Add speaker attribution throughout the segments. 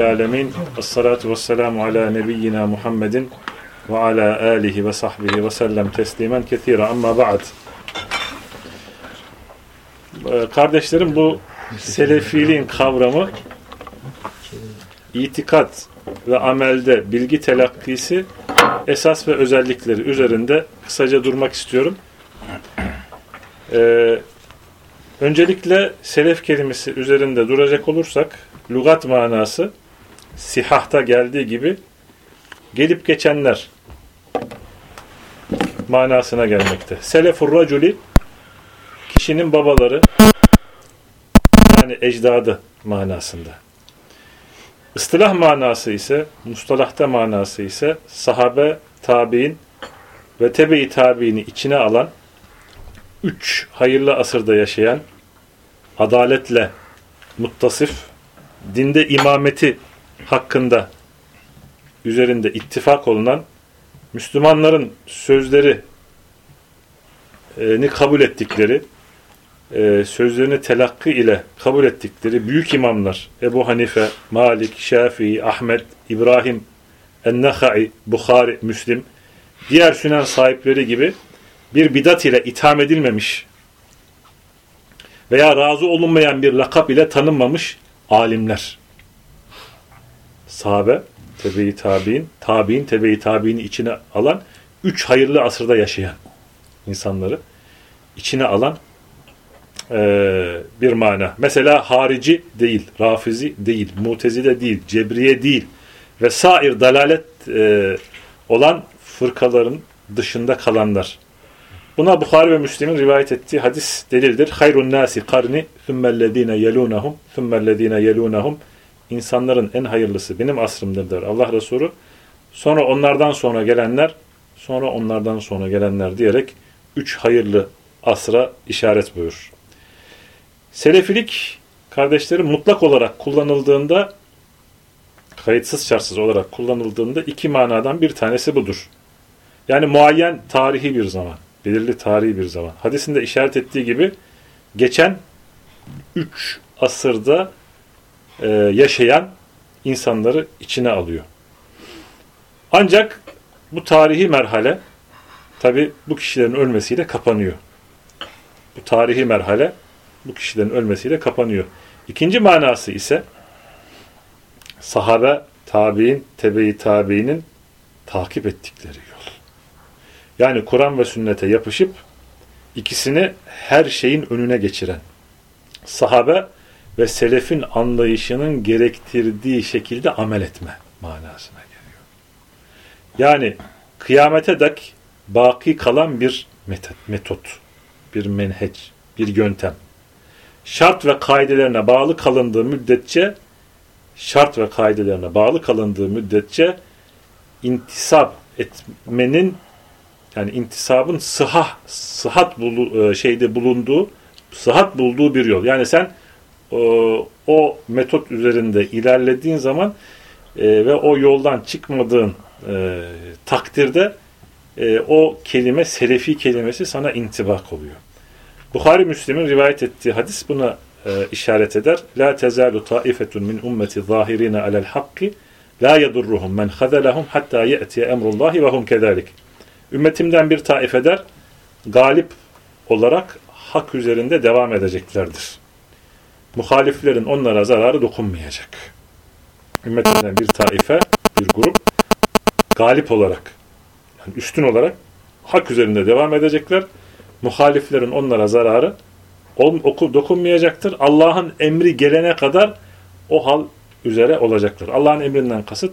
Speaker 1: alemin. Esselatu vesselamu ala nebiyyina Muhammedin ve ala alihi ve sahbihi ve sellem teslimen kethira amma ba'd. Ee, kardeşlerim bu selefiliğin kavramı itikat ve amelde bilgi telakkisi esas ve özellikleri üzerinde kısaca durmak istiyorum. Ee, öncelikle selef kelimesi üzerinde duracak olursak lügat manası sihahta geldiği gibi gelip geçenler manasına gelmekte. Selefur raculi kişinin babaları yani ecdadı manasında. Istılah manası ise, mustalahta manası ise sahabe, tabi'in ve tebe-i tabi'ini içine alan üç hayırlı asırda yaşayan adaletle muttasif, dinde imameti hakkında üzerinde ittifak olunan Müslümanların sözleri ni kabul ettikleri, sözlerini telakki ile kabul ettikleri büyük imamlar Ebu Hanife, Malik, Şafii, Ahmet, İbrahim, En-Nehai, Bukhari, Müslim, diğer sünen sahipleri gibi bir bidat ile itham edilmemiş veya razı olunmayan bir lakap ile tanınmamış alimler sahabe, tebe-i tabi'in, tabi'in, tebe-i tabi'ini içine alan, üç hayırlı asırda yaşayan insanları içine alan e, bir mana. Mesela harici değil, rafizi değil, mutezile değil, cebriye değil ve sair dalalet e, olan fırkaların dışında kalanlar. Buna Bukhari ve Müslim'in rivayet ettiği hadis delildir. Hayrun nasi karni thummellezine yelunahum thummellezine yelunahum insanların en hayırlısı benim asrımdır der Allah Resulü. Sonra onlardan sonra gelenler, sonra onlardan sonra gelenler diyerek üç hayırlı asra işaret buyur. Selefilik kardeşlerim mutlak olarak kullanıldığında kayıtsız şartsız olarak kullanıldığında iki manadan bir tanesi budur. Yani muayyen tarihi bir zaman, belirli tarihi bir zaman. Hadisinde işaret ettiği gibi geçen üç asırda e, yaşayan insanları içine alıyor. Ancak bu tarihi merhale tabi bu kişilerin ölmesiyle kapanıyor. Bu tarihi merhale bu kişilerin ölmesiyle kapanıyor. İkinci manası ise sahabe, tabi'in, tebe-i tabi'inin takip ettikleri yol. Yani Kur'an ve sünnete yapışıp ikisini her şeyin önüne geçiren sahabe ve selefin anlayışının gerektirdiği şekilde amel etme manasına geliyor. Yani kıyamete dek baki kalan bir metot, bir menheç, bir yöntem. Şart ve kaidelerine bağlı kalındığı müddetçe şart ve kaidelerine bağlı kalındığı müddetçe intisap etmenin yani intisabın sıhhat sıhhat bulu, şeyde bulunduğu sıhhat bulduğu bir yol. Yani sen o, o metot üzerinde ilerlediğin zaman e, ve o yoldan çıkmadığın e, takdirde e, o kelime, selefi kelimesi sana intibak oluyor. Bukhari Müslim'in rivayet ettiği hadis buna e, işaret eder. La tezalu taifetun min ummeti zahirina alel hakki la yedurruhum men hazelahum hatta ye'tiye emrullahi ve hum kezalik. Ümmetimden bir taif eder, galip olarak hak üzerinde devam edeceklerdir muhaliflerin onlara zararı dokunmayacak. Ümmetinden bir taife, bir grup galip olarak, yani üstün olarak hak üzerinde devam edecekler. Muhaliflerin onlara zararı oku dokunmayacaktır. Allah'ın emri gelene kadar o hal üzere olacaklar. Allah'ın emrinden kasıt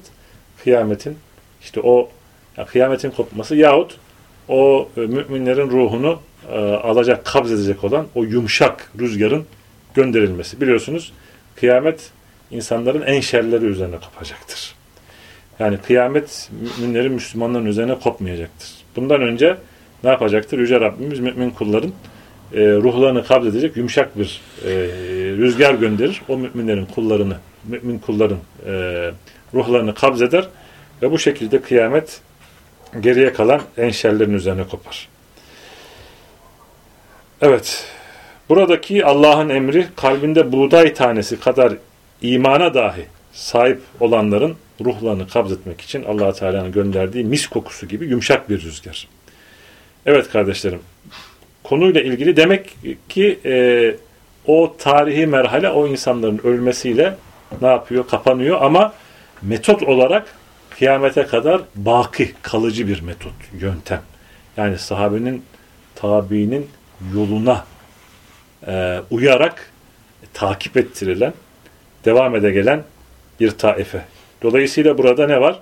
Speaker 1: kıyametin işte o ya kıyametin kopması yahut o e, müminlerin ruhunu e, alacak, kabz edecek olan o yumuşak rüzgarın gönderilmesi. Biliyorsunuz kıyamet insanların en şerleri üzerine kopacaktır. Yani kıyamet müminlerin, Müslümanların üzerine kopmayacaktır. Bundan önce ne yapacaktır? Yüce Rabbimiz mümin kulların e, ruhlarını kabzedecek yumuşak bir e, rüzgar gönderir. O müminlerin kullarını, mümin kulların e, ruhlarını kabzeder ve bu şekilde kıyamet geriye kalan en şerlerin üzerine kopar. Evet. Buradaki Allah'ın emri kalbinde buğday tanesi kadar imana dahi sahip olanların ruhlarını kabzetmek için allah Teala'nın gönderdiği mis kokusu gibi yumuşak bir rüzgar. Evet kardeşlerim, konuyla ilgili demek ki e, o tarihi merhale o insanların ölmesiyle ne yapıyor? Kapanıyor ama metot olarak kıyamete kadar baki, kalıcı bir metot, yöntem. Yani sahabenin, tabiinin yoluna e, uyarak takip ettirilen, devam ede gelen bir taife. Dolayısıyla burada ne var?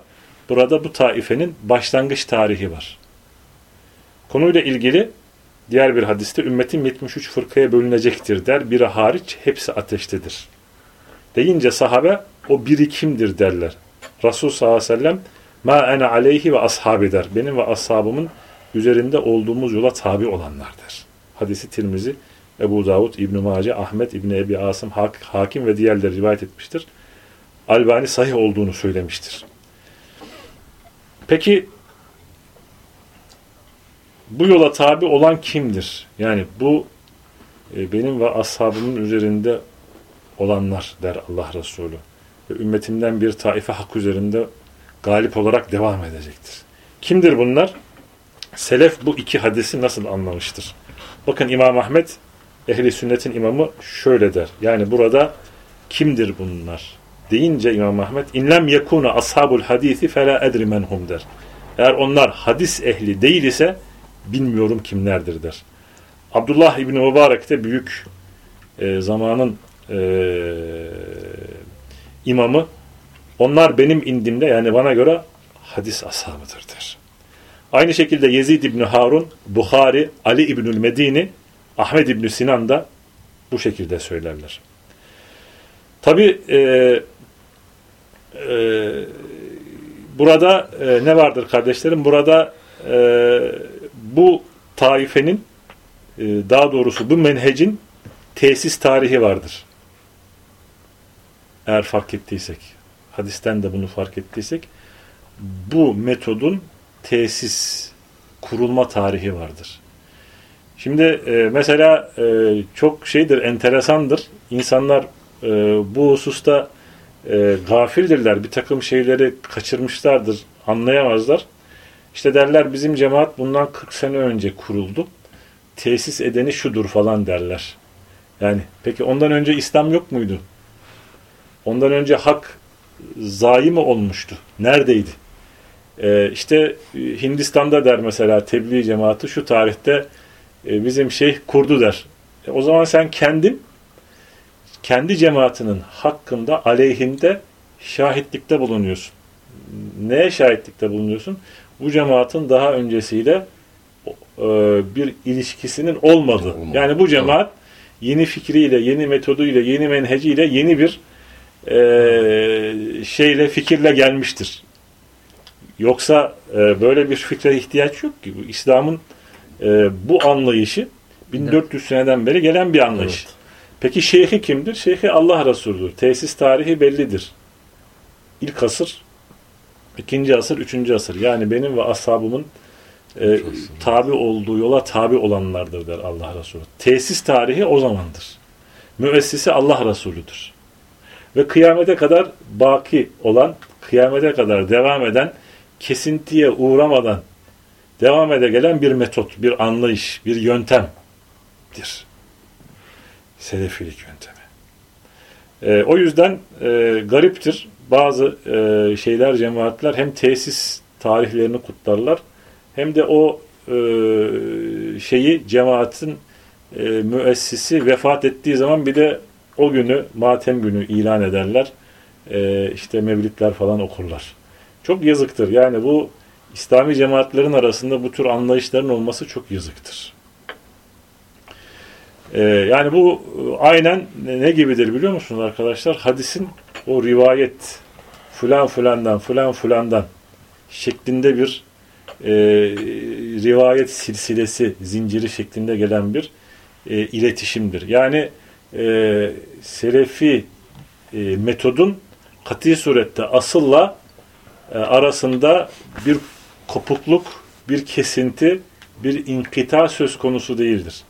Speaker 1: Burada bu taifenin başlangıç tarihi var. Konuyla ilgili diğer bir hadiste ümmetim 73 fırkaya bölünecektir der. Biri hariç hepsi ateştedir. Deyince sahabe o biri kimdir derler. Resul sallallahu aleyhi ve sellem ma ene aleyhi ve ashabi der. Benim ve ashabımın üzerinde olduğumuz yola tabi olanlardır. Hadisi Tirmizi, Ebu Davud, İbn-i Mace, Ahmet, İbni Ebi Asım, Hak, Hakim ve diğerleri rivayet etmiştir. Albani sahih olduğunu söylemiştir. Peki bu yola tabi olan kimdir? Yani bu e, benim ve ashabımın üzerinde olanlar der Allah Resulü. Ve ümmetimden bir taife hak üzerinde galip olarak devam edecektir. Kimdir bunlar? Selef bu iki hadisi nasıl anlamıştır? Bakın İmam Ahmet ehli sünnetin imamı şöyle der. Yani burada kimdir bunlar? Deyince İmam Ahmet inlem yekuna ashabul hadisi fela edri menhum der. Eğer onlar hadis ehli değil ise bilmiyorum kimlerdir der. Abdullah İbni Mübarek de büyük e, zamanın e, imamı. Onlar benim indimde yani bana göre hadis ashabıdır der. Aynı şekilde Yezid İbni Harun, Bukhari, Ali İbnül Medini, Ahmet İbni Sinan da bu şekilde söylerler. Tabi e, e, burada e, ne vardır kardeşlerim? Burada e, bu taifenin e, daha doğrusu bu menhecin tesis tarihi vardır. Eğer fark ettiysek, hadisten de bunu fark ettiysek, bu metodun tesis, kurulma tarihi vardır. Şimdi e, mesela e, çok şeydir, enteresandır. İnsanlar e, bu hususta e, gafildirler. Bir takım şeyleri kaçırmışlardır, anlayamazlar. İşte derler bizim cemaat bundan 40 sene önce kuruldu. Tesis edeni şudur falan derler. Yani peki ondan önce İslam yok muydu? Ondan önce hak zayi mi olmuştu? Neredeydi? Ee, işte e, Hindistan'da der mesela tebliğ cemaati şu tarihte e, bizim şeyh kurdu der. E, o zaman sen kendin kendi cemaatinin hakkında aleyhinde şahitlikte bulunuyorsun. Neye şahitlikte bulunuyorsun? Bu cemaatin daha öncesiyle e, bir ilişkisinin olmadığı. Olmadı. Yani bu cemaat yeni fikriyle, yeni metoduyla, yeni menheciyle yeni bir e, şeyle, fikirle gelmiştir. Yoksa e, böyle bir fikre ihtiyaç yok ki. İslam'ın e, bu anlayışı 1400 seneden beri gelen bir anlayış. Evet. Peki şeyhi kimdir? Şeyhi Allah Resulü'dür. Tesis tarihi bellidir. İlk asır, ikinci asır, üçüncü asır. Yani benim ve ashabımın e, tabi olduğu yola tabi olanlardır der Allah Resulü. Tesis tarihi o zamandır. Müessisi Allah Resulüdür. Ve kıyamete kadar baki olan, kıyamete kadar devam eden, kesintiye uğramadan devam ede gelen bir metot, bir anlayış, bir yöntemdir. Selefilik yöntemi. E, o yüzden e, gariptir. Bazı e, şeyler, cemaatler hem tesis tarihlerini kutlarlar hem de o e, şeyi cemaatin e, müessisi vefat ettiği zaman bir de o günü matem günü ilan ederler. E, işte mevlitler falan okurlar. Çok yazıktır. Yani bu İslami cemaatlerin arasında bu tür anlayışların olması çok yazıktır. Ee, yani bu aynen ne gibidir biliyor musunuz arkadaşlar? Hadisin o rivayet fulan fulandan fulan fulandan şeklinde bir e, rivayet silsilesi, zinciri şeklinde gelen bir e, iletişimdir. Yani e, selefi e, metodun kat'i surette asılla e, arasında bir kopukluk, bir kesinti, bir inkita söz konusu değildir.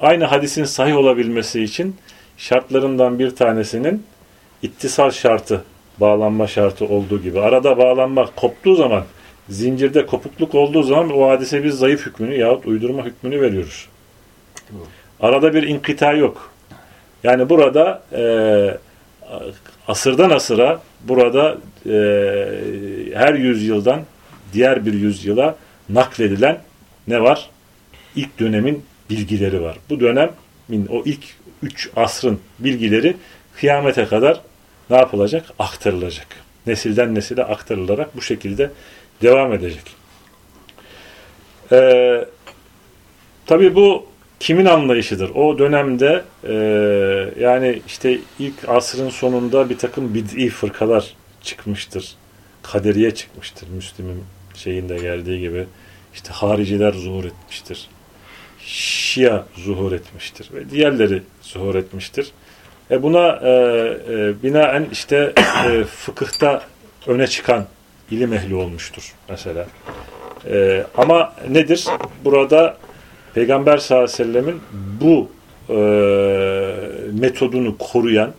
Speaker 1: Aynı hadisin sahih olabilmesi için şartlarından bir tanesinin ittisal şartı bağlanma şartı olduğu gibi. Arada bağlanma koptuğu zaman, zincirde kopukluk olduğu zaman o hadise biz zayıf hükmünü yahut uydurma hükmünü veriyoruz. Arada bir inkita yok. Yani burada e, asırdan asıra burada e, her yüzyıldan diğer bir yüzyıla nakledilen ne var? İlk dönemin bilgileri var. Bu dönemin o ilk üç asrın bilgileri kıyamete kadar ne yapılacak? Aktarılacak. Nesilden nesile aktarılarak bu şekilde devam edecek. Ee, Tabi bu kimin anlayışıdır? O dönemde e, yani işte ilk asrın sonunda bir takım bid'i fırkalar çıkmıştır. Kaderiye çıkmıştır. Müslüm'ün şeyinde geldiği gibi. işte hariciler zuhur etmiştir. Şia zuhur etmiştir. Ve diğerleri zuhur etmiştir. E buna e, e, binaen işte e, fıkıhta öne çıkan ilim ehli olmuştur mesela. E, ama nedir? Burada Peygamber sallallahu aleyhi ve sellemin bu e, metodunu koruyan,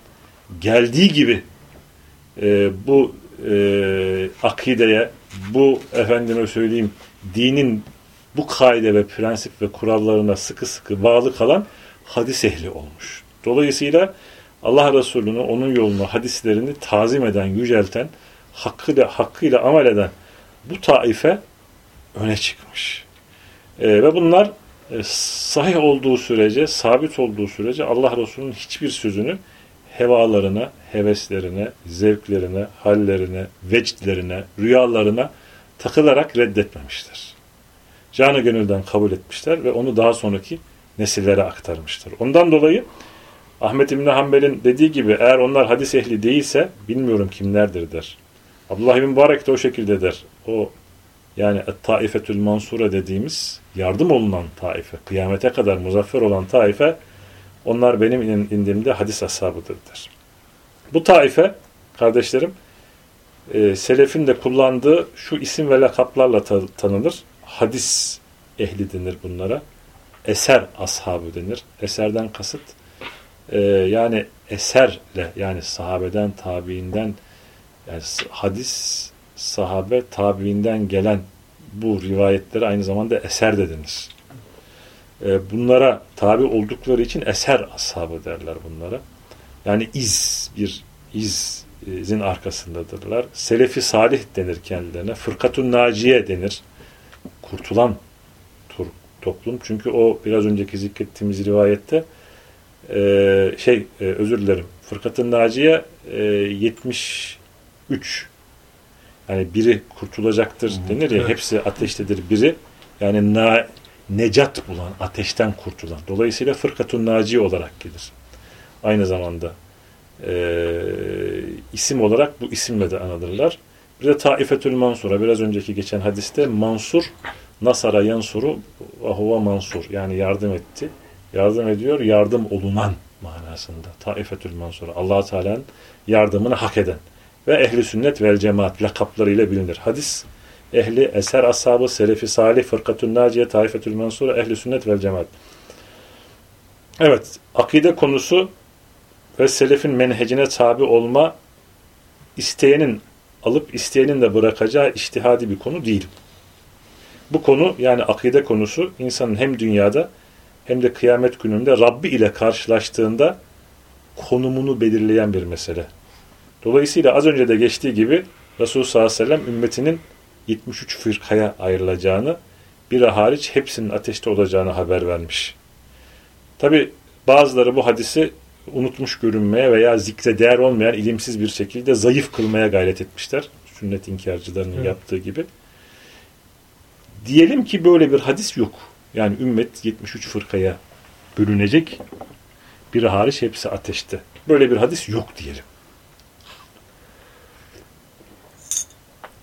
Speaker 1: geldiği gibi e, bu e, akideye, bu efendime söyleyeyim dinin bu kaide ve prensip ve kurallarına sıkı sıkı bağlı kalan hadis ehli olmuş. Dolayısıyla Allah Resulü'nü, onun yolunu, hadislerini tazim eden, yücelten, hakkıyla, hakkıyla amel eden bu taife öne çıkmış. E, ve bunlar e, sahih olduğu sürece, sabit olduğu sürece Allah Resulü'nün hiçbir sözünü hevalarına, heveslerine, zevklerine, hallerine, vecdlerine, rüyalarına takılarak reddetmemişler. Canı gönülden kabul etmişler ve onu daha sonraki nesillere aktarmıştır. Ondan dolayı Ahmet İbni Hanbel'in dediği gibi eğer onlar hadis ehli değilse bilmiyorum kimlerdir der. Abdullah İbni Mübarek de o şekilde der. O yani taifetül mansura dediğimiz yardım olunan taife, kıyamete kadar muzaffer olan taife onlar benim indimde hadis ashabıdır der. Bu taife kardeşlerim e, selefin de kullandığı şu isim ve lakaplarla ta tanınır. Hadis ehli denir bunlara. Eser ashabı denir. Eserden kasıt e, yani eserle yani sahabeden, tabiinden yani hadis sahabe tabiinden gelen bu rivayetlere aynı zamanda eser de denir. E, bunlara tabi oldukları için eser ashabı derler bunlara. Yani iz, bir iz, izin arkasındadırlar. Selefi salih denir kendilerine. Fırkatun naciye denir. Kurtulan toplum. Çünkü o biraz önceki zikrettiğimiz rivayette e, şey e, özür dilerim. Fırkatın Naciye e, 73 yani biri kurtulacaktır denir ya hepsi ateştedir biri yani na, necat bulan ateşten kurtulan dolayısıyla fırkatun naci olarak gelir aynı zamanda e, isim olarak bu isimle de anılırlar bir de taifetül mansura biraz önceki geçen hadiste mansur nasara yansuru ve huve mansur yani yardım etti yardım ediyor, yardım olunan manasında. Taifetül Mansura. allah Teala'nın yardımını hak eden. Ve ehli sünnet vel cemaat lakaplarıyla bilinir. Hadis ehli eser ashabı, selefi salih, fırkatün naciye, taifetül mansura, ehli sünnet vel cemaat. Evet, akide konusu ve selefin menhecine tabi olma isteyenin alıp isteyenin de bırakacağı iştihadi bir konu değil. Bu konu yani akide konusu insanın hem dünyada hem de kıyamet gününde Rabbi ile karşılaştığında konumunu belirleyen bir mesele. Dolayısıyla az önce de geçtiği gibi Resulullah sallallahu aleyhi ve sellem ümmetinin 73 fırkaya ayrılacağını, biri hariç hepsinin ateşte olacağını haber vermiş. Tabi bazıları bu hadisi unutmuş görünmeye veya zikre değer olmayan ilimsiz bir şekilde zayıf kılmaya gayret etmişler. Sünnet inkarcılarının evet. yaptığı gibi. Diyelim ki böyle bir hadis yok. Yani ümmet 73 fırkaya bölünecek. Biri hariç hepsi ateşte. Böyle bir hadis yok diyelim.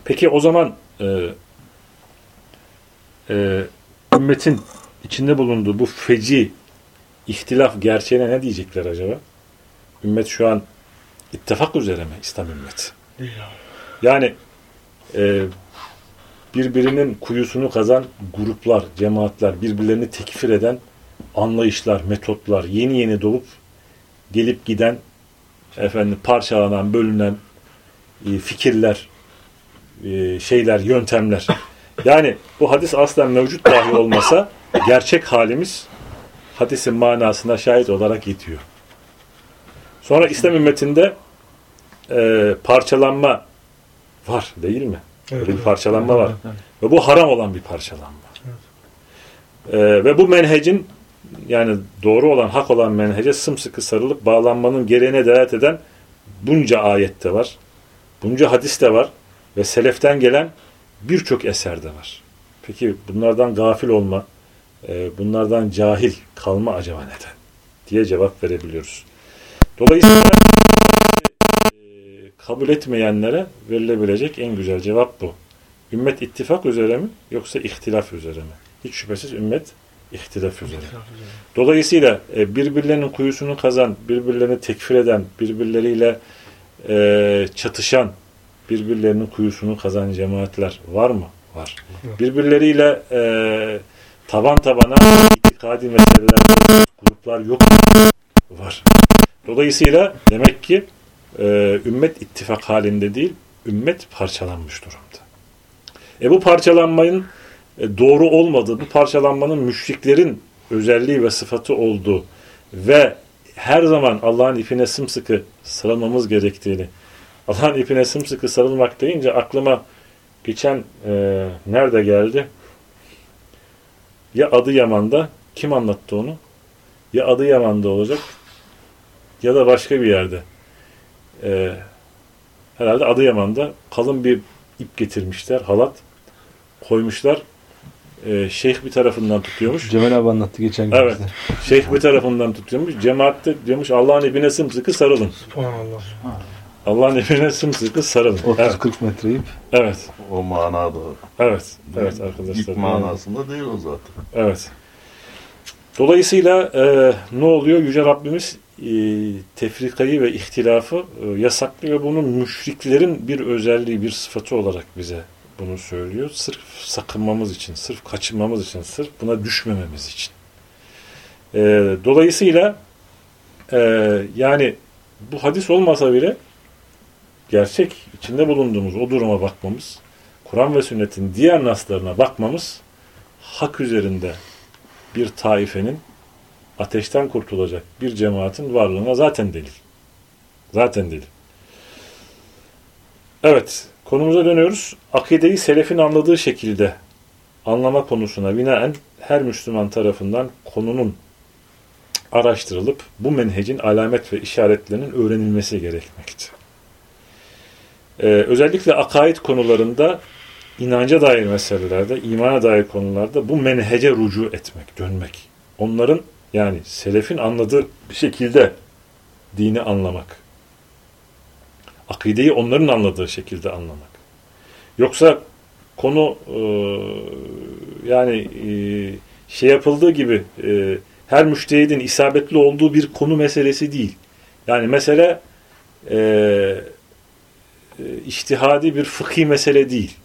Speaker 1: Peki o zaman e, e, ümmetin içinde bulunduğu bu feci ihtilaf gerçeğine ne diyecekler acaba? Ümmet şu an ittifak üzere mi İslam ümmeti? Yani e, birbirinin kuyusunu kazan gruplar, cemaatler, birbirlerini tekfir eden anlayışlar, metotlar, yeni yeni dolup gelip giden, efendim parçalanan, bölünen e, fikirler, e, şeyler, yöntemler. Yani bu hadis aslen mevcut dahi olmasa gerçek halimiz hadisin manasına şahit olarak yetiyor. Sonra İslam ümmetinde e, parçalanma var değil mi?
Speaker 2: Evet,
Speaker 1: Böyle bir
Speaker 2: evet.
Speaker 1: parçalanma var.
Speaker 3: Evet,
Speaker 1: Ve bu haram olan bir parçalanma. E, ve bu menhecin yani doğru olan, hak olan menhece sımsıkı sarılıp bağlanmanın gereğine delalet eden bunca ayette var. Bunca hadiste var. Ve seleften gelen birçok eserde var. Peki bunlardan gafil olma, e, bunlardan cahil kalma acaba neden? diye cevap verebiliyoruz. Dolayısıyla e, kabul etmeyenlere verilebilecek en güzel cevap bu. Ümmet ittifak üzere mi yoksa ihtilaf üzere mi? Hiç şüphesiz ümmet ihtilaf üzere. Dolayısıyla e, birbirlerinin kuyusunu kazan, birbirlerini tekfir eden, birbirleriyle çatışan, birbirlerinin kuyusunu kazan cemaatler var mı? Var. Birbirleriyle e, taban tabana itikadi meselelerde gruplar yok mu? Var. Dolayısıyla demek ki e, ümmet ittifak halinde değil, ümmet parçalanmış durumda. E bu parçalanmanın e, doğru olmadığı, bu parçalanmanın müşriklerin özelliği ve sıfatı olduğu ve her zaman Allah'ın ipine sımsıkı sarılmamız gerektiğini, Allah'ın ipine sımsıkı sarılmak deyince aklıma geçen e, nerede geldi? Ya Adıyaman'da, kim anlattı onu? Ya Adıyaman'da olacak ya da başka bir yerde. E, herhalde Adıyaman'da kalın bir ip getirmişler, halat koymuşlar. E, şeyh bir tarafından tutuyormuş.
Speaker 3: Cemal abi anlattı geçen gün.
Speaker 1: Evet. Şeyh bir tarafından tutuyormuş. Cemaatte diyormuş Allah'ın ipine sımsıkı sarılın.
Speaker 2: Subhanallah.
Speaker 1: Allah'ın ipine sımsıkı sarılın. Evet.
Speaker 3: 30-40 metre ip.
Speaker 1: Evet.
Speaker 4: O manada.
Speaker 1: Evet. Evet arkadaşlar.
Speaker 4: İlk manasında değil o zaten.
Speaker 1: Evet. Dolayısıyla e, ne oluyor? Yüce Rabbimiz e, tefrikayı ve ihtilafı e, yasaklıyor. Bunun müşriklerin bir özelliği, bir sıfatı olarak bize bunu söylüyor. Sırf sakınmamız için, sırf kaçınmamız için, sırf buna düşmememiz için. E, dolayısıyla e, yani bu hadis olmasa bile gerçek içinde bulunduğumuz o duruma bakmamız, Kur'an ve sünnetin diğer naslarına bakmamız hak üzerinde bir taifenin ateşten kurtulacak bir cemaatin varlığına zaten delil. Zaten delil. Evet, konumuza dönüyoruz. Akideyi selefin anladığı şekilde anlama konusuna binaen her Müslüman tarafından konunun araştırılıp bu menhecin alamet ve işaretlerinin öğrenilmesi gerekmekte. Ee, özellikle akaid konularında inanca dair meselelerde, imana dair konularda bu menhece rucu etmek, dönmek. Onların yani selefin anladığı bir şekilde dini anlamak. Akideyi onların anladığı şekilde anlamak. Yoksa konu e, yani e, şey yapıldığı gibi e, her müştehidin isabetli olduğu bir konu meselesi değil. Yani mesele e, e, iştihadi bir fıkhi mesele değil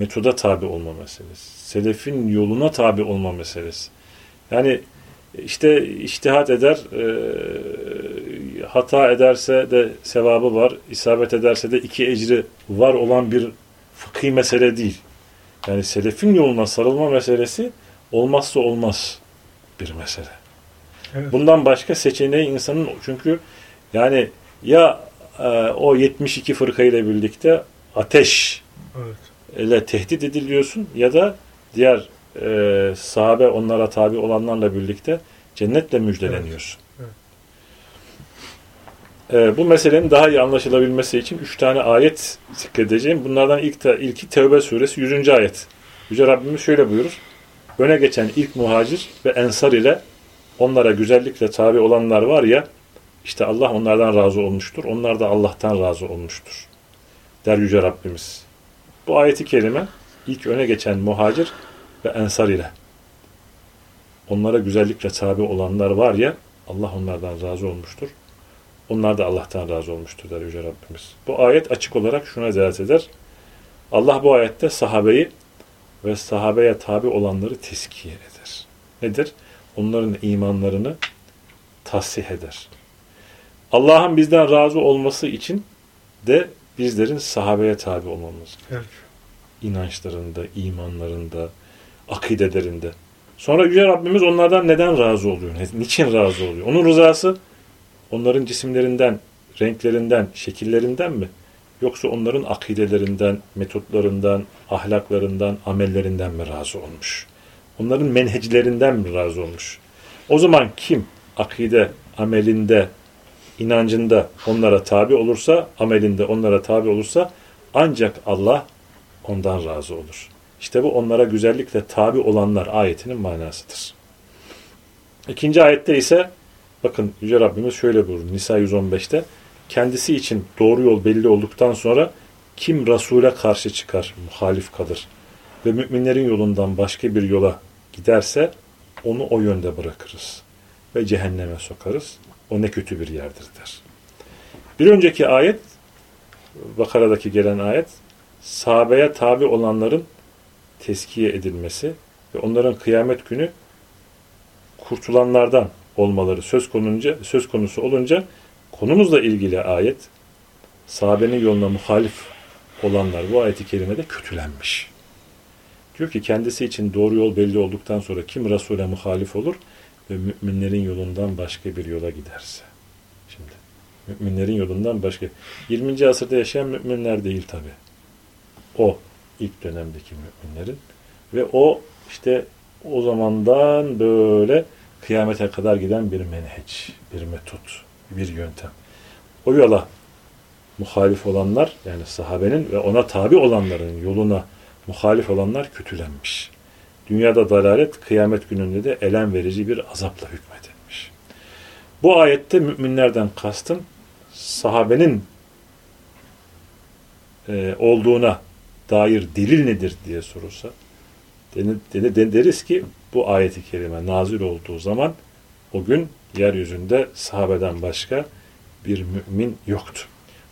Speaker 1: metoda tabi olma meselesi. Selefin yoluna tabi olma meselesi. Yani işte iştihat eder, e, hata ederse de sevabı var, isabet ederse de iki ecri var olan bir fıkhi mesele değil. Yani selefin yoluna sarılma meselesi olmazsa olmaz bir mesele.
Speaker 2: Evet.
Speaker 1: Bundan başka seçeneği insanın çünkü yani ya e, o 72 fırkayla birlikte ateş
Speaker 2: Evet.
Speaker 1: ile tehdit ediliyorsun ya da diğer e, sahabe onlara tabi olanlarla birlikte cennetle müjdeleniyorsun.
Speaker 2: Evet,
Speaker 1: E, bu meselenin daha iyi anlaşılabilmesi için üç tane ayet zikredeceğim. Bunlardan ilk te, ilki Tevbe suresi 100. ayet. Yüce Rabbimiz şöyle buyurur. Öne geçen ilk muhacir ve ensar ile onlara güzellikle tabi olanlar var ya işte Allah onlardan razı olmuştur. Onlar da Allah'tan razı olmuştur. Der Yüce Rabbimiz. Bu ayeti kerime ilk öne geçen muhacir ve ensar ile onlara güzellikle tabi olanlar var ya Allah onlardan razı olmuştur. Onlar da Allah'tan razı olmuştur der Yüce Rabbimiz. Bu ayet açık olarak şuna delalet eder. Allah bu ayette sahabeyi ve sahabeye tabi olanları teskiye eder. Nedir? Onların imanlarını tasih eder. Allah'ın bizden razı olması için de bizlerin sahabeye tabi olmamız.
Speaker 2: Evet.
Speaker 1: İnançlarında, imanlarında, akidelerinde. Sonra Yüce Rabbimiz onlardan neden razı oluyor? Niçin razı oluyor? Onun rızası onların cisimlerinden, renklerinden, şekillerinden mi? Yoksa onların akidelerinden, metotlarından, ahlaklarından, amellerinden mi razı olmuş? Onların menhecilerinden mi razı olmuş? O zaman kim akide, amelinde, inancında onlara tabi olursa, amelinde onlara tabi olursa ancak Allah ondan razı olur. İşte bu onlara güzellikle tabi olanlar ayetinin manasıdır. İkinci ayette ise bakın Yüce Rabbimiz şöyle buyurur Nisa 115'te kendisi için doğru yol belli olduktan sonra kim Resul'e karşı çıkar, muhalif kalır ve müminlerin yolundan başka bir yola giderse onu o yönde bırakırız ve cehenneme sokarız. O ne kötü bir yerdir der. Bir önceki ayet, Bakara'daki gelen ayet, sahabeye tabi olanların teskiye edilmesi ve onların kıyamet günü kurtulanlardan olmaları söz konunca söz konusu olunca konumuzla ilgili ayet sahabenin yoluna muhalif olanlar bu ayeti kerimede kötülenmiş. Diyor ki kendisi için doğru yol belli olduktan sonra kim Resul'e muhalif olur ve müminlerin yolundan başka bir yola giderse. Şimdi müminlerin yolundan başka 20. asırda yaşayan müminler değil tabi. O ilk dönemdeki müminlerin ve o işte o zamandan böyle kıyamete kadar giden bir menheç, bir metot, bir yöntem. O yola muhalif olanlar yani sahabenin ve ona tabi olanların yoluna muhalif olanlar kötülenmiş. Dünyada dalalet, kıyamet gününde de elem verici bir azapla hükmedilmiş. Bu ayette müminlerden kastın sahabenin e, olduğuna dair delil nedir diye sorulsa deriz ki bu ayeti kerime nazil olduğu zaman o gün yeryüzünde sahabeden başka bir mümin yoktu.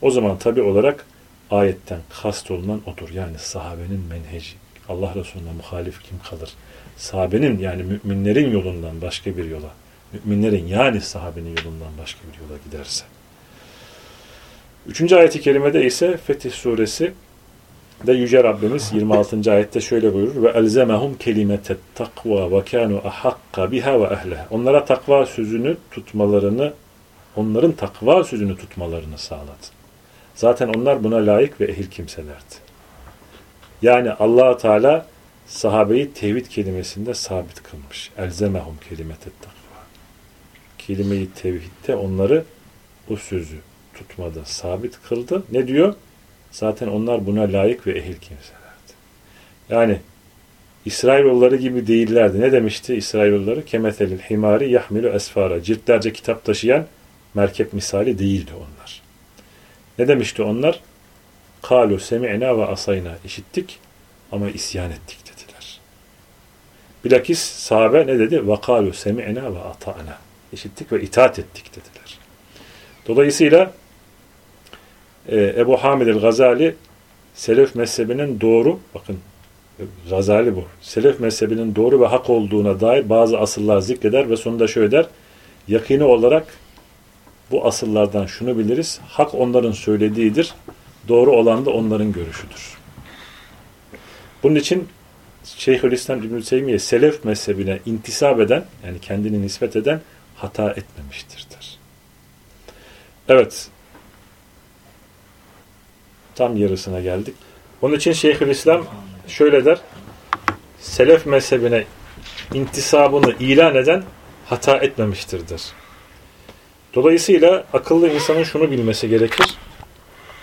Speaker 1: O zaman tabi olarak ayetten kast olunan odur. Yani sahabenin menheci. Allah Resulüne muhalif kim kalır? Sahabenin yani müminlerin yolundan başka bir yola, müminlerin yani sahabenin yolundan başka bir yola giderse. Üçüncü ayeti kerimede ise Fetih suresi de Yüce Rabbimiz 26. ayette şöyle buyurur ve elzemehum kelimetet takva ve kanu ahakka biha ve ehle. Onlara takva sözünü tutmalarını, onların takva sözünü tutmalarını sağladı. Zaten onlar buna layık ve ehil kimselerdi. Yani allah Teala sahabeyi tevhid kelimesinde sabit kılmış. Elzemehum kelimetet takva. Kelime-i tevhidde onları o sözü tutmada sabit kıldı. Ne diyor? Zaten onlar buna layık ve ehil kimselerdi. Yani İsrailoğulları gibi değillerdi. Ne demişti İsrailoğulları? Kemetelil himari yahmilu esfara. Ciltlerce kitap taşıyan merkep misali değildi onlar. Ne demişti onlar? Kalu semi'na ve asayna. İşittik ama isyan ettik dediler. Bilakis sahabe ne dedi? Ve kalu semi'na ve ata'na. İşittik ve itaat ettik dediler. Dolayısıyla e, Ebu Hamid el-Gazali Selef mezhebinin doğru, bakın Gazali bu, Selef mezhebinin doğru ve hak olduğuna dair bazı asıllar zikreder ve sonunda şöyle der, yakini olarak bu asıllardan şunu biliriz, hak onların söylediğidir, doğru olan da onların görüşüdür. Bunun için Şeyhülislam İbn-i Teymiye Selef mezhebine intisap eden, yani kendini nispet eden hata etmemiştir. Evet, Tam yarısına geldik. Onun için Şeyhülislam şöyle der. Selef mezhebine intisabını ilan eden hata etmemiştirdir. Dolayısıyla akıllı insanın şunu bilmesi gerekir.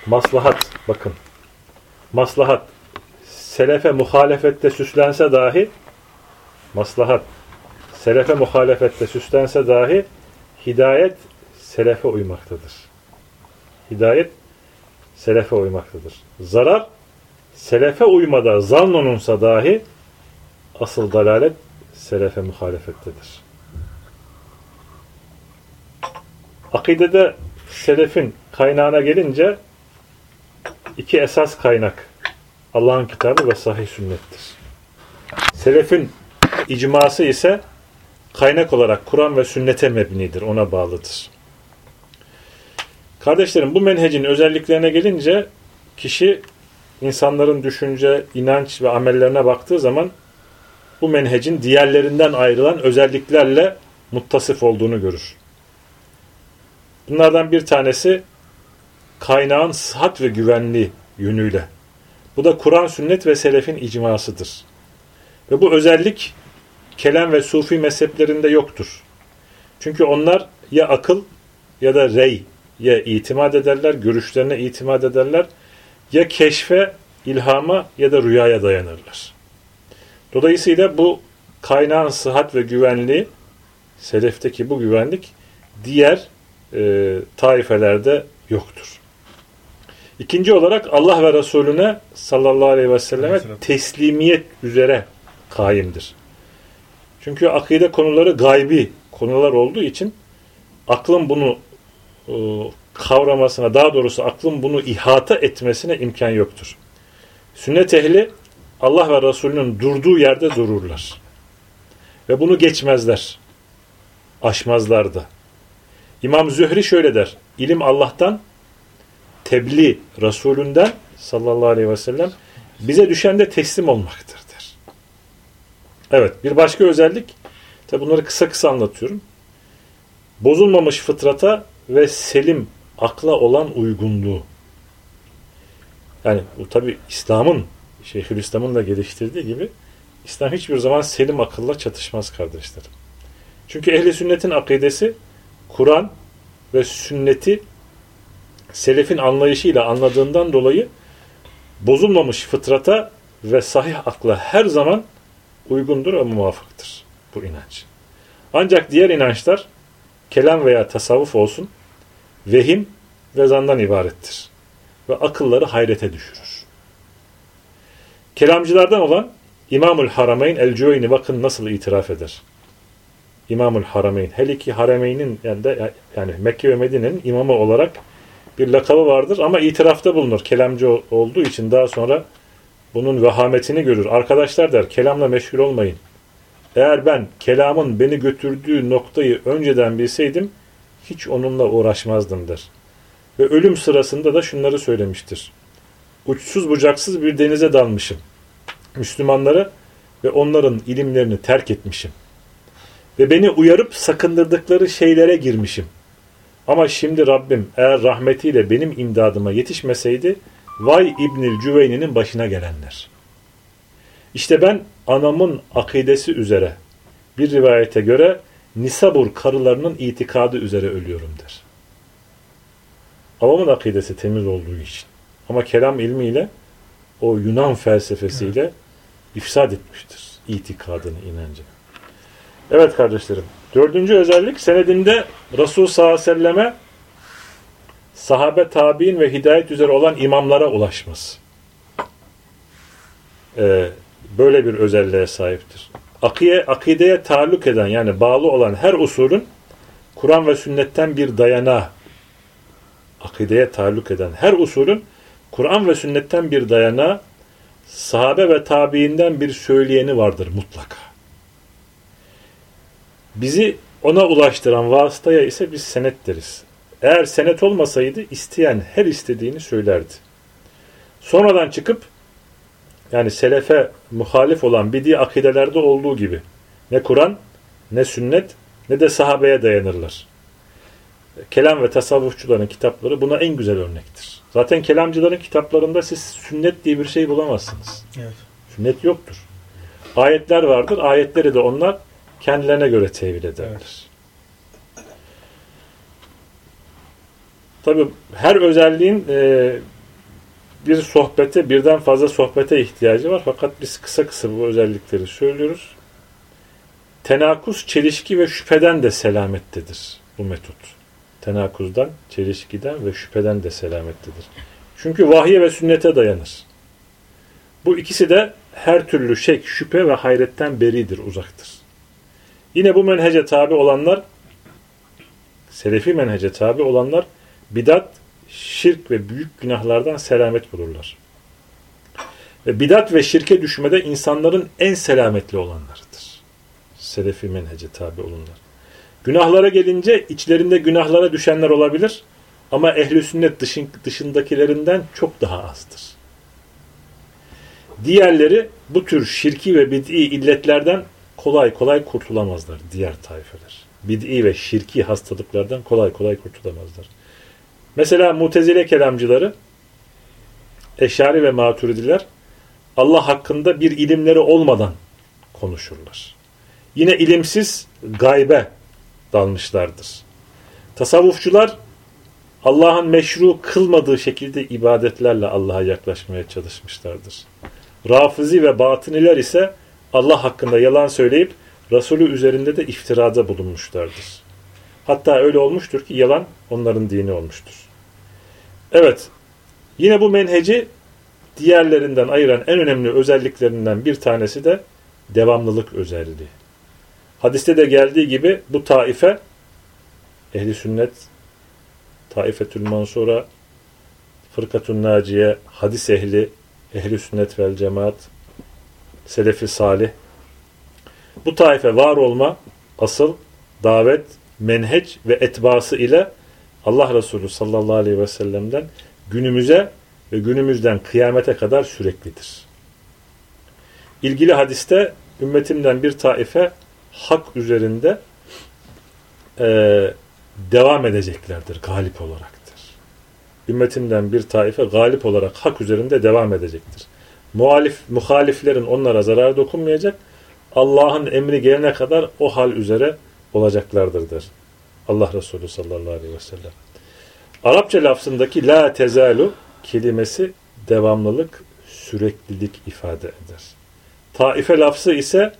Speaker 1: Maslahat, bakın. Maslahat, selefe muhalefette süslense dahi maslahat, selefe muhalefette süslense dahi hidayet selefe uymaktadır. Hidayet selefe uymaktadır. Zarar, selefe uymada zannonunsa dahi asıl dalalet selefe muhalefettedir. Akidede selefin kaynağına gelince iki esas kaynak Allah'ın kitabı ve sahih sünnettir. Selefin icması ise kaynak olarak Kur'an ve sünnete mebnidir, ona bağlıdır. Kardeşlerim bu menhecin özelliklerine gelince kişi insanların düşünce, inanç ve amellerine baktığı zaman bu menhecin diğerlerinden ayrılan özelliklerle muttasıf olduğunu görür. Bunlardan bir tanesi kaynağın sıhhat ve güvenliği yönüyle. Bu da Kur'an, sünnet ve selefin icmasıdır. Ve bu özellik kelam ve sufi mezheplerinde yoktur. Çünkü onlar ya akıl ya da rey ya itimat ederler, görüşlerine itimat ederler ya keşfe, ilhama ya da rüyaya dayanırlar. Dolayısıyla bu kaynağın sıhhat ve güvenliği, selefteki bu güvenlik diğer e, taifelerde yoktur. İkinci olarak Allah ve Resulüne sallallahu aleyhi ve selleme teslimiyet üzere kaimdir. Çünkü akide konuları gaybi konular olduğu için aklın bunu e, kavramasına, daha doğrusu aklın bunu ihata etmesine imkan yoktur. Sünnet ehli Allah ve Resulünün durduğu yerde dururlar. Ve bunu geçmezler. Aşmazlar da. İmam Zühri şöyle der. İlim Allah'tan, tebliğ Resulünden sallallahu aleyhi ve sellem bize düşen de teslim olmaktır der. Evet bir başka özellik tabi bunları kısa kısa anlatıyorum. Bozulmamış fıtrata ve selim akla olan uygunluğu. Yani bu tabi İslam'ın Şeyhülislam'ın da geliştirdiği gibi İslam hiçbir zaman selim akılla çatışmaz kardeşlerim. Çünkü ehli sünnetin akidesi Kur'an ve sünneti selefin anlayışıyla anladığından dolayı bozulmamış fıtrata ve sahih akla her zaman uygundur ve muvafıktır bu inanç. Ancak diğer inançlar kelam veya tasavvuf olsun vehim ve zandan ibarettir. Ve akılları hayrete düşürür. Kelamcılardan olan İmamul Harameyn El-Cüveyni bakın nasıl itiraf eder. İmamul Harameyn. Her iki Harameyn'in yani, de, yani Mekke ve Medine'nin imamı olarak bir lakabı vardır ama itirafta bulunur. Kelamcı olduğu için daha sonra bunun vehametini görür. Arkadaşlar der kelamla meşgul olmayın. Eğer ben kelamın beni götürdüğü noktayı önceden bilseydim hiç onunla uğraşmazdım der. Ve ölüm sırasında da şunları söylemiştir. Uçsuz bucaksız bir denize dalmışım. Müslümanları ve onların ilimlerini terk etmişim. Ve beni uyarıp sakındırdıkları şeylere girmişim. Ama şimdi Rabbim eğer rahmetiyle benim imdadıma yetişmeseydi vay İbnül Cüveyni'nin başına gelenler. İşte ben anamın akidesi üzere bir rivayete göre Nisabur karılarının itikadı üzere ölüyorum der. Avamın akidesi temiz olduğu için. Ama kelam ilmiyle o Yunan felsefesiyle evet. ifsad etmiştir itikadını, inancını. Evet kardeşlerim. Dördüncü özellik senedinde Resul sallallahu aleyhi ve selleme sahabe tabi'in ve hidayet üzere olan imamlara ulaşması. Ee, böyle bir özelliğe sahiptir. Akiye, akideye taalluk eden yani bağlı olan her usulün Kur'an ve sünnetten bir dayanağı akideye taalluk eden her usulün Kur'an ve sünnetten bir dayanağı sahabe ve tabiinden bir söyleyeni vardır mutlaka. Bizi ona ulaştıran vasıtaya ise biz senet deriz. Eğer senet olmasaydı isteyen her istediğini söylerdi. Sonradan çıkıp yani selefe muhalif olan bidi akidelerde olduğu gibi ne Kur'an ne sünnet ne de sahabeye dayanırlar. Kelam ve tasavvufçuların kitapları buna en güzel örnektir. Zaten kelamcıların kitaplarında siz sünnet diye bir şey bulamazsınız. Evet. Sünnet yoktur. Ayetler vardır. Ayetleri de onlar kendilerine göre tevil ederler. Evet. Tabi her özelliğin e, bir sohbete, birden fazla sohbete ihtiyacı var. Fakat biz kısa kısa bu özellikleri söylüyoruz. Tenakus, çelişki ve şüpheden de selamettedir bu metot. Tenakuzdan, çelişkiden ve şüpheden de selamettedir. Çünkü vahye ve sünnete dayanır. Bu ikisi de her türlü şek, şüphe ve hayretten beridir, uzaktır. Yine bu menhece tabi olanlar, selefi menhece tabi olanlar bidat, şirk ve büyük günahlardan selamet bulurlar. Ve bidat ve şirke düşmede insanların en selametli olanlarıdır. Selefi menhece tabi olanlar. Günahlara gelince içlerinde günahlara düşenler olabilir Ama ehli sünnet dışın, dışındakilerinden çok daha azdır. Diğerleri bu tür şirki ve bid'i illetlerden kolay kolay kurtulamazlar diğer tayfeler. Bid'i ve şirki hastalıklardan kolay kolay kurtulamazlar. Mesela mutezile kelamcıları, eşari ve maturidiler Allah hakkında bir ilimleri olmadan konuşurlar. Yine ilimsiz gaybe dalmışlardır. Tasavvufçular Allah'ın meşru kılmadığı şekilde ibadetlerle Allah'a yaklaşmaya çalışmışlardır. Rafizi ve batıniler ise Allah hakkında yalan söyleyip Resulü üzerinde de iftirada bulunmuşlardır. Hatta öyle olmuştur ki yalan onların dini olmuştur. Evet, yine bu menheci diğerlerinden ayıran en önemli özelliklerinden bir tanesi de devamlılık özelliği. Hadiste de geldiği gibi bu taife ehli sünnet, taifetül mansura, fırkatun naciye, hadis ehli, ehli sünnet vel cemaat, selefi salih. Bu taife var olma, asıl, davet, menheç ve etbası ile Allah Resulü sallallahu aleyhi ve sellem'den günümüze ve günümüzden kıyamete kadar süreklidir. İlgili hadiste ümmetimden bir taife hak üzerinde e, devam edeceklerdir galip olaraktır. Ümmetimden bir taife galip olarak hak üzerinde devam edecektir. Muhalif, muhaliflerin onlara zarar dokunmayacak. Allah'ın emri gelene kadar o hal üzere olacaklardır der. Allah Resulü sallallahu aleyhi ve sellem. Arapça lafzındaki la tezalu kelimesi devamlılık, süreklilik ifade eder. Taife lafzı ise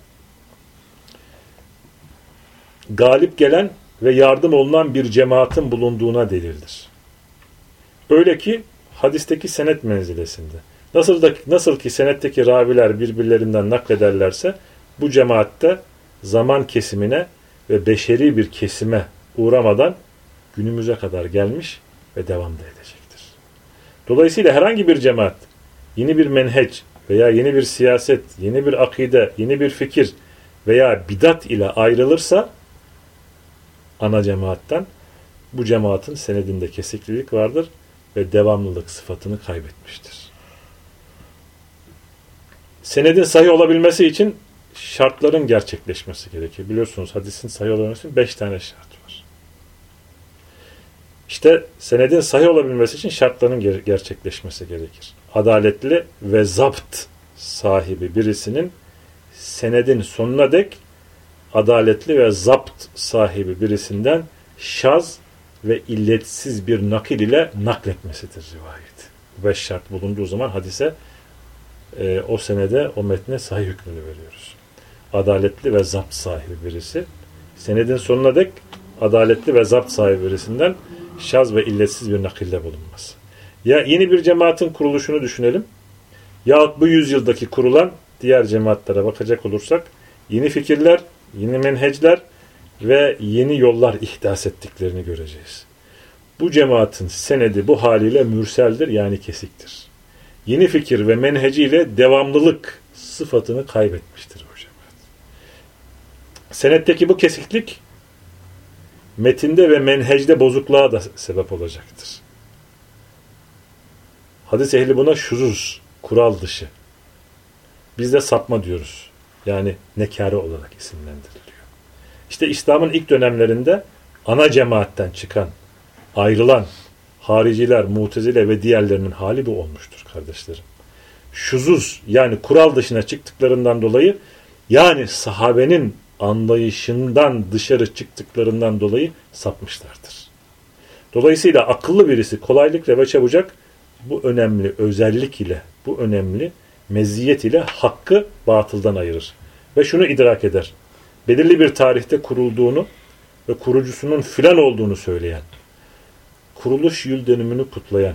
Speaker 1: galip gelen ve yardım olunan bir cemaatin bulunduğuna delildir. Öyle ki hadisteki senet menzilesinde. Nasıl, da, nasıl ki senetteki raviler birbirlerinden naklederlerse bu cemaatte zaman kesimine ve beşeri bir kesime uğramadan günümüze kadar gelmiş ve devam da edecektir. Dolayısıyla herhangi bir cemaat yeni bir menheç veya yeni bir siyaset, yeni bir akide, yeni bir fikir veya bidat ile ayrılırsa ana cemaatten bu cemaatin senedinde kesiklilik vardır ve devamlılık sıfatını kaybetmiştir. Senedin sahih olabilmesi için şartların gerçekleşmesi gerekir. Biliyorsunuz hadisin sahih olabilmesi için beş tane şart var. İşte senedin sahih olabilmesi için şartların ger gerçekleşmesi gerekir. Adaletli ve zapt sahibi birisinin senedin sonuna dek adaletli ve zapt sahibi birisinden şaz ve illetsiz bir nakil ile nakletmesidir rivayet. Beş şart bulunduğu zaman hadise e, o senede o metne sahih hükmünü veriyoruz. Adaletli ve zapt sahibi birisi. Senedin sonuna dek adaletli ve zapt sahibi birisinden şaz ve illetsiz bir nakilde bulunmaz. Ya yeni bir cemaatin kuruluşunu düşünelim. Yahut bu yüzyıldaki kurulan diğer cemaatlere bakacak olursak yeni fikirler, yeni menhecler ve yeni yollar ihdas ettiklerini göreceğiz. Bu cemaatin senedi bu haliyle mürseldir yani kesiktir. Yeni fikir ve menheciyle devamlılık sıfatını kaybetmiştir cemaat. Senetteki bu kesiklik metinde ve menhecde bozukluğa da sebep olacaktır. Hadis ehli buna şuzuz, kural dışı. Biz de sapma diyoruz. Yani nekare olarak isimlendiriliyor. İşte İslam'ın ilk dönemlerinde ana cemaatten çıkan, ayrılan hariciler, mutezile ve diğerlerinin hali bu olmuştur kardeşlerim. Şuzuz yani kural dışına çıktıklarından dolayı yani sahabenin anlayışından dışarı çıktıklarından dolayı sapmışlardır. Dolayısıyla akıllı birisi kolaylıkla ve çabucak bu önemli özellik ile, bu önemli meziyet ile hakkı batıldan ayırır. Ve şunu idrak eder. Belirli bir tarihte kurulduğunu ve kurucusunun filan olduğunu söyleyen, kuruluş yıl dönümünü kutlayan,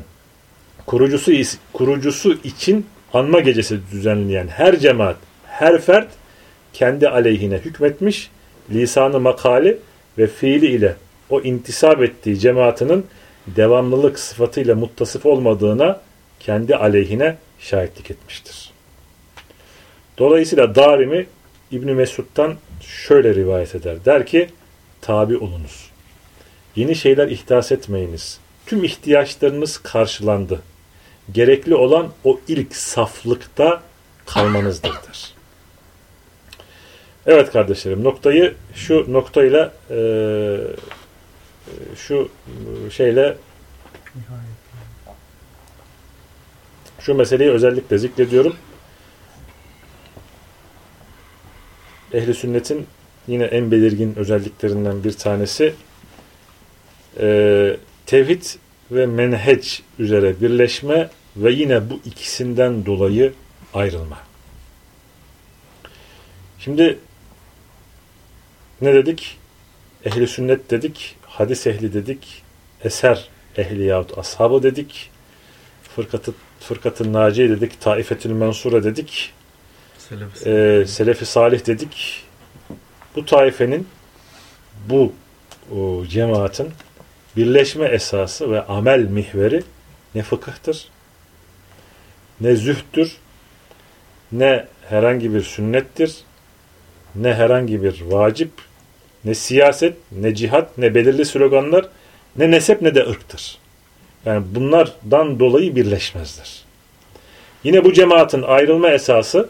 Speaker 1: kurucusu, kurucusu için anma gecesi düzenleyen her cemaat, her fert kendi aleyhine hükmetmiş, lisanı makali ve fiili ile o intisap ettiği cemaatinin devamlılık sıfatıyla muttasıf olmadığına kendi aleyhine şahitlik etmiştir. Dolayısıyla Darimi İbn Mesud'dan şöyle rivayet eder. Der ki, tabi olunuz. Yeni şeyler ihdas etmeyiniz. Tüm ihtiyaçlarınız karşılandı. Gerekli olan o ilk saflıkta kalmanızdır. Evet kardeşlerim noktayı şu noktayla e, şu şeyle şu meseleyi özellikle zikrediyorum. Ehli sünnetin yine en belirgin özelliklerinden bir tanesi e, tevhid ve menheç üzere birleşme ve yine bu ikisinden dolayı ayrılma. Şimdi ne dedik? Ehli sünnet dedik, hadis ehli dedik, eser ehli yahut ashabı dedik, fırkatı, fırkatı naciye dedik, taifetül mensura dedik, Selefi, e, selefi salih dedik. Bu taifenin, bu o, cemaatin birleşme esası ve amel mihveri ne fıkıhtır, ne zühttür, ne herhangi bir sünnettir, ne herhangi bir vacip, ne siyaset, ne cihat, ne belirli sloganlar, ne nesep ne de ırktır. Yani bunlardan dolayı birleşmezler. Yine bu cemaatin ayrılma esası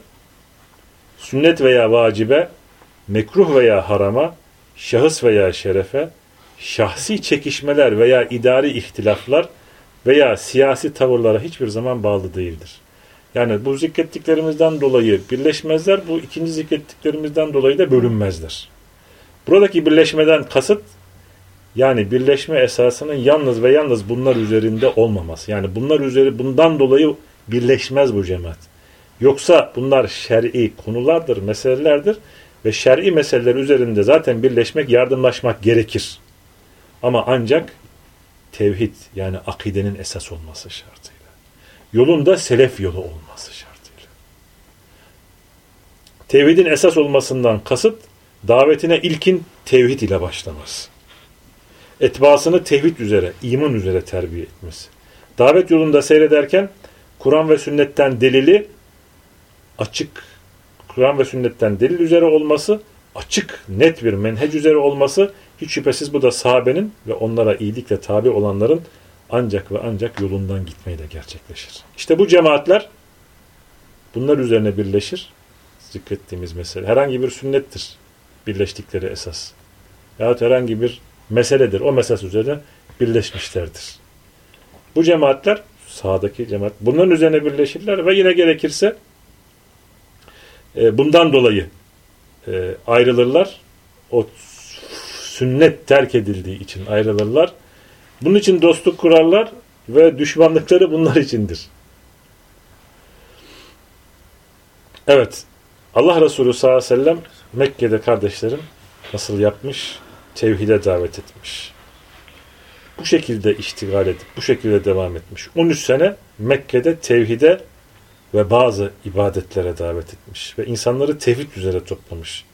Speaker 1: sünnet veya vacibe, mekruh veya harama, şahıs veya şerefe, şahsi çekişmeler veya idari ihtilaflar veya siyasi tavırlara hiçbir zaman bağlı değildir. Yani bu zikrettiklerimizden dolayı birleşmezler, bu ikinci zikrettiklerimizden dolayı da bölünmezler. Buradaki birleşmeden kasıt yani birleşme esasının yalnız ve yalnız bunlar üzerinde olmaması. Yani bunlar üzeri bundan dolayı birleşmez bu cemaat. Yoksa bunlar şer'i konulardır, meselelerdir ve şer'i meseleler üzerinde zaten birleşmek, yardımlaşmak gerekir. Ama ancak tevhid yani akidenin esas olması şartıyla. Yolunda selef yolu olması şartıyla. Tevhidin esas olmasından kasıt davetine ilkin tevhid ile başlaması. Etbasını tevhid üzere, iman üzere terbiye etmesi. Davet yolunda seyrederken Kur'an ve sünnetten delili açık, Kur'an ve sünnetten delil üzere olması, açık, net bir menhec üzere olması, hiç şüphesiz bu da sahabenin ve onlara iyilikle tabi olanların ancak ve ancak yolundan gitmeyle gerçekleşir. İşte bu cemaatler bunlar üzerine birleşir. Zikrettiğimiz mesele. Herhangi bir sünnettir birleştikleri esas. Yahut herhangi bir meseledir. O mesele üzerine birleşmişlerdir. Bu cemaatler sağdaki cemaat bunların üzerine birleşirler ve yine gerekirse e, bundan dolayı e, ayrılırlar. O sünnet terk edildiği için ayrılırlar. Bunun için dostluk kurarlar ve düşmanlıkları bunlar içindir. Evet. Allah Resulü sallallahu aleyhi ve sellem Mekke'de kardeşlerim nasıl yapmış? Tevhide davet etmiş. Bu şekilde iştigal edip bu şekilde devam etmiş. 13 sene Mekke'de tevhide ve bazı ibadetlere davet etmiş. Ve insanları tevhid üzere toplamış.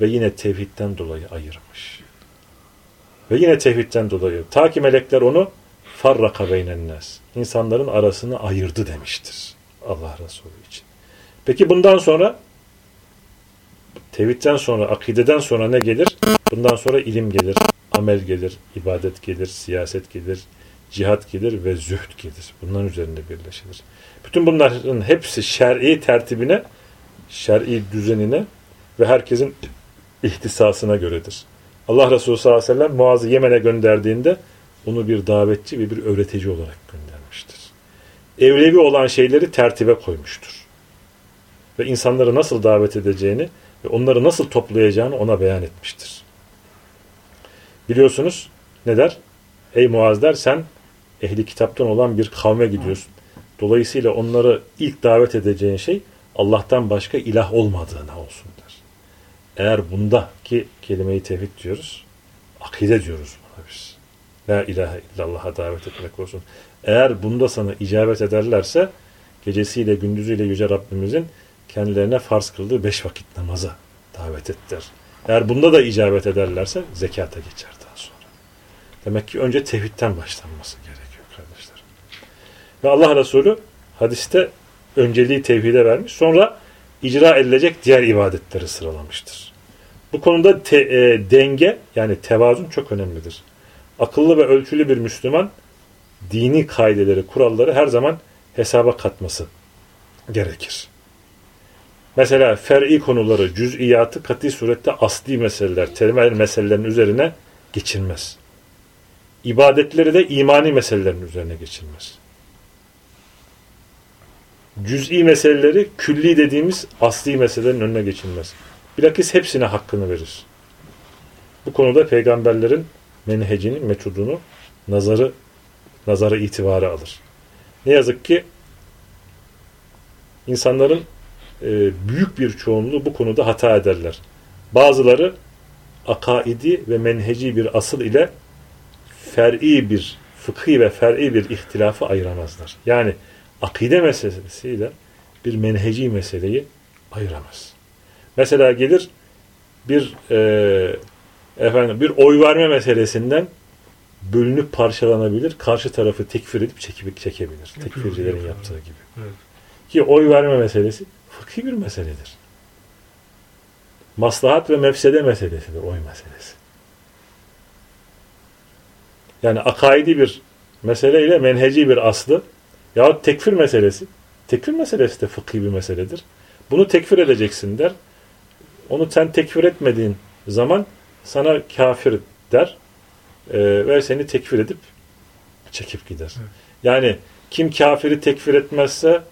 Speaker 1: Ve yine tevhidden dolayı ayırmış. Ve yine tevhidden dolayı. Ta ki melekler onu farraka beynennes. İnsanların arasını ayırdı demiştir. Allah Resulü için. Peki bundan sonra tevhidden sonra, akideden sonra ne gelir? Bundan sonra ilim gelir, amel gelir, ibadet gelir, siyaset gelir, cihat gelir ve zühd gelir. Bunların üzerinde birleşilir. Bütün bunların hepsi şer'i tertibine, şer'i düzenine ve herkesin ihtisasına göredir. Allah Resulü sallallahu aleyhi ve sellem Muaz'ı Yemen'e gönderdiğinde onu bir davetçi ve bir öğretici olarak göndermiştir. Evlevi olan şeyleri tertibe koymuştur. Ve insanları nasıl davet edeceğini ve onları nasıl toplayacağını ona beyan etmiştir. Biliyorsunuz ne der? Ey Muaz der sen ehli kitaptan olan bir kavme gidiyorsun. Dolayısıyla onları ilk davet edeceğin şey Allah'tan başka ilah olmadığına olsun. Eğer bunda ki kelimeyi tevhid diyoruz, akide diyoruz buna biz. La ilahe illallah'a davet etmek olsun. Eğer bunda sana icabet ederlerse gecesiyle gündüzüyle Yüce Rabbimizin kendilerine farz kıldığı beş vakit namaza davet ettiler. Eğer bunda da icabet ederlerse zekata geçer daha sonra. Demek ki önce tevhidten başlanması gerekiyor kardeşler. Ve Allah Resulü hadiste önceliği tevhide vermiş. Sonra icra edilecek diğer ibadetleri sıralamıştır. Bu konuda te, e, denge yani tevazun çok önemlidir. Akıllı ve ölçülü bir Müslüman dini kaideleri, kuralları her zaman hesaba katması gerekir. Mesela fer'i konuları, cüz'iyatı kat'i surette asli meseleler, temel meselelerin üzerine geçilmez. İbadetleri de imani meselelerin üzerine geçilmez. Cüz'i meseleleri külli dediğimiz asli meselelerin önüne geçilmez. Bilakis hepsine hakkını verir. Bu konuda peygamberlerin menhecini, metodunu, nazarı, nazarı itibarı alır. Ne yazık ki insanların e, büyük bir çoğunluğu bu konuda hata ederler. Bazıları akaidi ve menheci bir asıl ile fer'i bir fıkhi ve fer'i bir ihtilafı ayıramazlar. Yani akide meselesiyle bir menheci meseleyi ayıramaz. Mesela gelir bir e, efendim bir oy verme meselesinden bölünüp parçalanabilir. Karşı tarafı tekfir edip çekip çekebilir. Tekfircilerin yaptığı gibi. Evet. Ki oy verme meselesi fıkhi bir meseledir. Maslahat ve mefsede meselesidir oy meselesi. Yani akaidi bir meseleyle menheci bir aslı yahut tekfir meselesi. Tekfir meselesi de fıkhi bir meseledir. Bunu tekfir edeceksin der. Onu sen tekfir etmediğin zaman sana kafir der e, ve seni tekfir edip çekip gider. Evet. Yani kim kafiri tekfir etmezse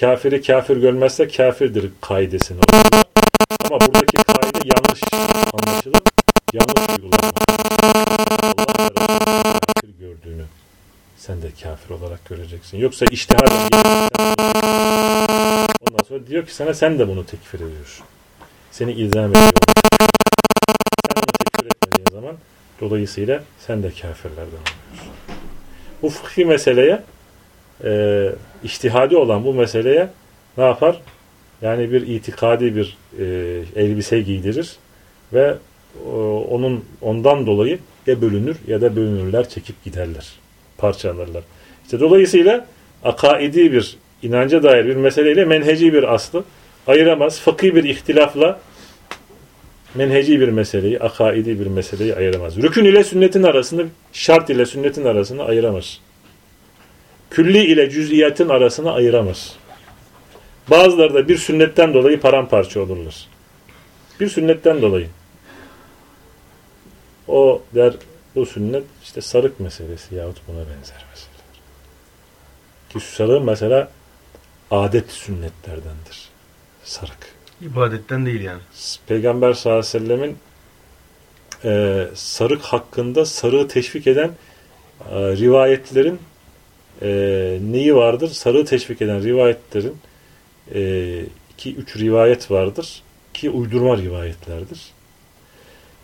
Speaker 1: kafiri kafir görmezse kafirdir kaidesini. Ama buradaki kaide yanlış anlaşılıp yanlış uygulanmak. Allah sen de kafir olarak göreceksin. Yoksa iştihar ondan sonra diyor ki sana sen de bunu tekfir ediyorsun. Seni ilzam ediyor. Sen bunu tekfir etmediğin zaman dolayısıyla sen de kafirlerden oluyorsun. Bu fıkhi meseleye e, iştihadi olan bu meseleye ne yapar? Yani bir itikadi bir e, elbise giydirir ve e, onun ondan dolayı ya bölünür ya da bölünürler, çekip giderler, parçalarlar. İşte dolayısıyla akaidi bir inanca dair bir meseleyle menheci bir aslı ayıramaz. Fıkhi bir ihtilafla menheci bir meseleyi, akaidi bir meseleyi ayıramaz. Rükün ile sünnetin arasını, şart ile sünnetin arasını ayıramaz külli ile cüz'iyetin arasını ayıramaz. Bazıları da bir sünnetten dolayı paramparça olurlar. Bir sünnetten dolayı. O der bu sünnet işte sarık meselesi yahut buna benzer meseleler. Ki sarık mesela adet sünnetlerdendir. Sarık.
Speaker 2: İbadetten değil yani.
Speaker 1: Peygamber sallallahu aleyhi ve sellemin e, sarık hakkında sarığı teşvik eden e, rivayetlerin e, neyi vardır? Sarığı teşvik eden rivayetlerin e, iki üç rivayet vardır ki uydurma rivayetlerdir.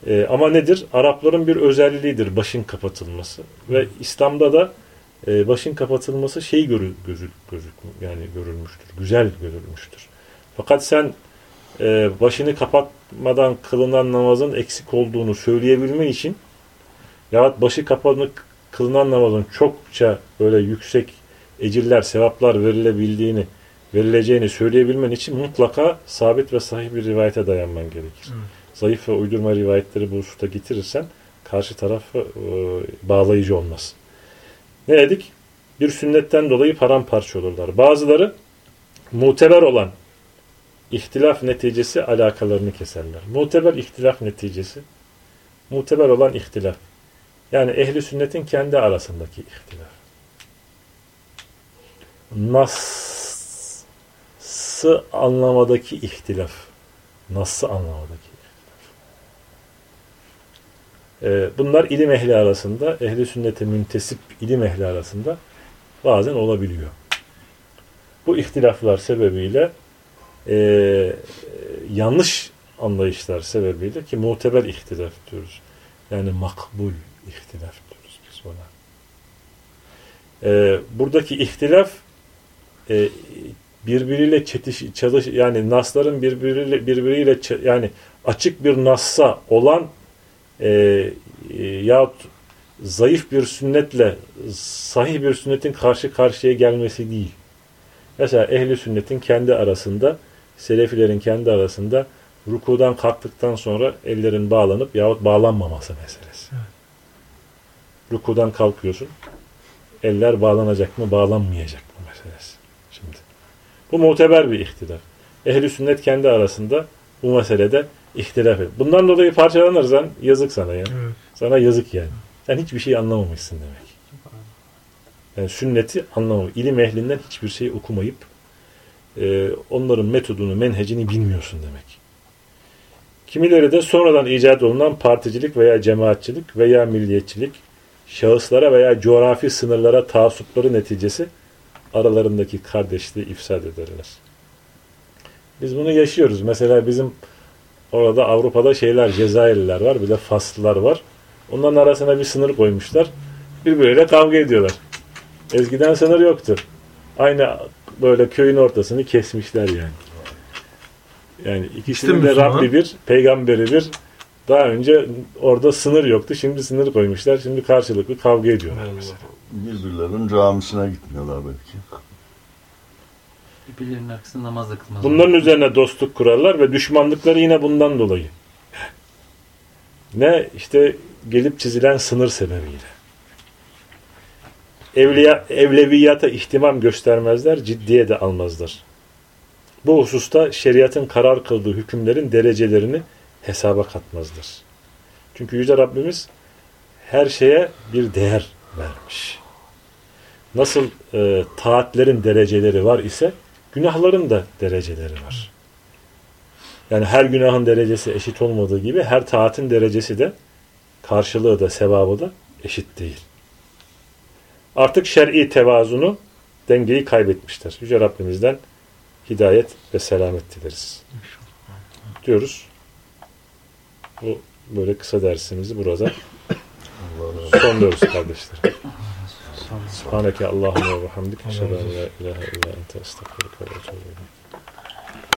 Speaker 1: E, ama nedir? Arapların bir özelliğidir başın kapatılması ve İslam'da da e, başın kapatılması şey görül, gözül, gözül, yani görülmüştür, güzel görülmüştür. Fakat sen e, başını kapatmadan kılınan namazın eksik olduğunu söyleyebilme için yahut başı kapanık kılınan namazın çokça böyle yüksek ecirler, sevaplar verilebildiğini, verileceğini söyleyebilmen için mutlaka sabit ve sahih bir rivayete dayanman gerekir. Evet. Zayıf ve uydurma rivayetleri bu hususta getirirsen karşı tarafı e, bağlayıcı olmaz. Ne dedik? Bir sünnetten dolayı paramparça olurlar. Bazıları muteber olan ihtilaf neticesi alakalarını keserler. Muteber ihtilaf neticesi, muteber olan ihtilaf. Yani ehli sünnetin kendi arasındaki ihtilaf. Nas'ı anlamadaki ihtilaf. Nas'ı anlamadaki Ee, bunlar ilim ehli arasında, ehli sünnete müntesip ilim ehli arasında bazen olabiliyor. Bu ihtilaflar sebebiyle e, yanlış anlayışlar sebebiyle ki muteber ihtilaf diyoruz. Yani makbul ihtilaf diyoruz biz buna. Ee, buradaki ihtilaf e, birbiriyle çetiş, çalış yani nasların birbiriyle birbiriyle yani açık bir nassa olan e, e, yahut zayıf bir sünnetle sahih bir sünnetin karşı karşıya gelmesi değil. Mesela ehli sünnetin kendi arasında selefilerin kendi arasında rukudan kalktıktan sonra ellerin bağlanıp yahut bağlanmaması meselesi. Evet. Rukudan kalkıyorsun. eller bağlanacak mı, bağlanmayacak mı meselesi. Şimdi. Bu muteber bir ihtilaf. Ehli sünnet kendi arasında bu meselede ihtilaf ediyor. Bundan dolayı parçalanırsan yazık sana ya.
Speaker 2: Evet.
Speaker 1: Sana yazık yani. Sen hiçbir şey anlamamışsın demek. Yani sünneti anlamamış. İlim ehlinden hiçbir şey okumayıp e, onların metodunu, menhecini bilmiyorsun demek. Kimileri de sonradan icat olunan particilik veya cemaatçilik veya milliyetçilik şahıslara veya coğrafi sınırlara taassupları neticesi aralarındaki kardeşliği ifsad ederler. Biz bunu yaşıyoruz. Mesela bizim orada Avrupa'da şeyler, Cezayirliler var, bir de Faslılar var. Onların arasına bir sınır koymuşlar. Birbirleriyle kavga ediyorlar. Eskiden sınır yoktu. Aynı böyle köyün ortasını kesmişler yani. Yani ikisinin de. Rabbi bir, peygamberi bir. Daha önce orada sınır yoktu. Şimdi sınır koymuşlar. Şimdi karşılıklı kavga ediyorlar mesela.
Speaker 4: Birbirlerinin camisine gitmiyorlar belki.
Speaker 3: Birbirlerinin arkasında namaz da kılmaz.
Speaker 1: Bunların üzerine dostluk kurarlar ve düşmanlıkları yine bundan dolayı. Ne işte gelip çizilen sınır sebebiyle. Evliya, evleviyata ihtimam göstermezler, ciddiye de almazlar. Bu hususta şeriatın karar kıldığı hükümlerin derecelerini hesaba katmazlar. Çünkü Yüce Rabbimiz her şeye bir değer vermiş. Nasıl e, taatlerin dereceleri var ise günahların da dereceleri var. Yani her günahın derecesi eşit olmadığı gibi her taatin derecesi de karşılığı da sevabı da eşit değil. Artık şer'i tevazunu dengeyi kaybetmişler. Yüce Rabbimizden hidayet ve selamet dileriz. Diyoruz. Bu böyle kısa dersimizi burada
Speaker 4: olsun.
Speaker 1: sonluyoruz kardeşler. Subhaneke Allahümme ve hamdik. Eşhedü en la ilahe illa ente estağfirullah ve etûbü.